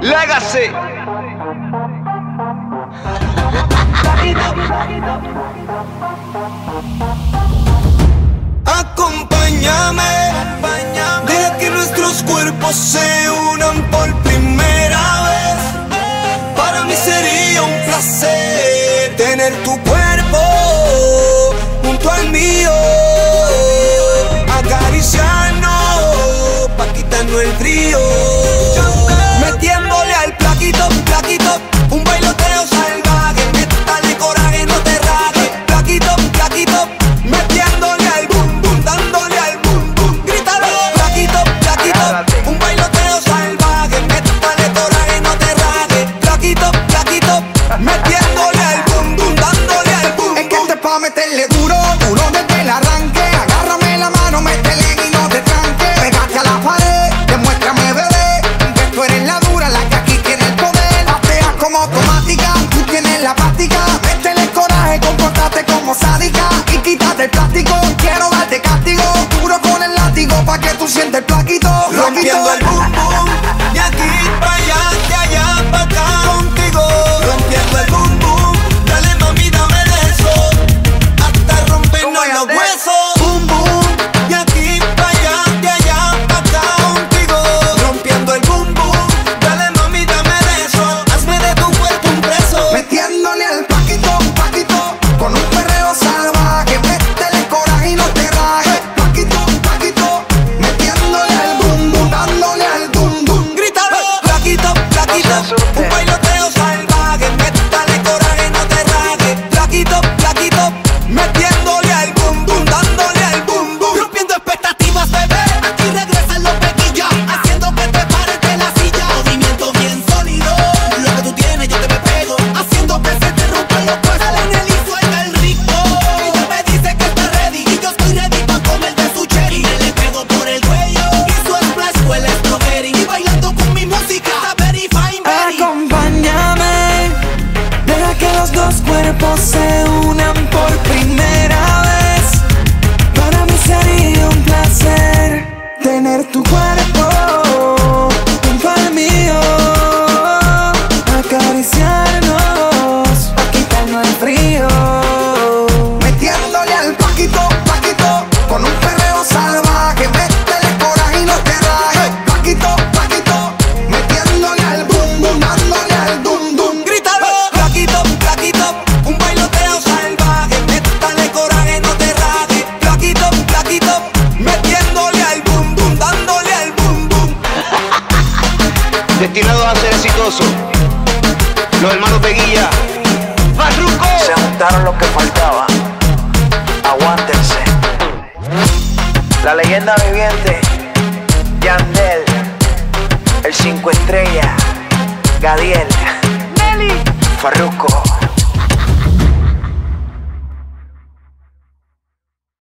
Legacy. Acompáñame, deja que nuestros cuerpos se unan por primera vez. Para mí sería un placer tener tu cuerpo. el frío. de plástico Un baile cuerpos se unan por primera vez. Para mí sería un placer tener tu cuerpo. Los hermanos Peguilla, Barruco. Se juntaron lo que faltaba, aguántense. La leyenda viviente, Yandel, el cinco estrellas, Gadiel, Nelly, Farruco.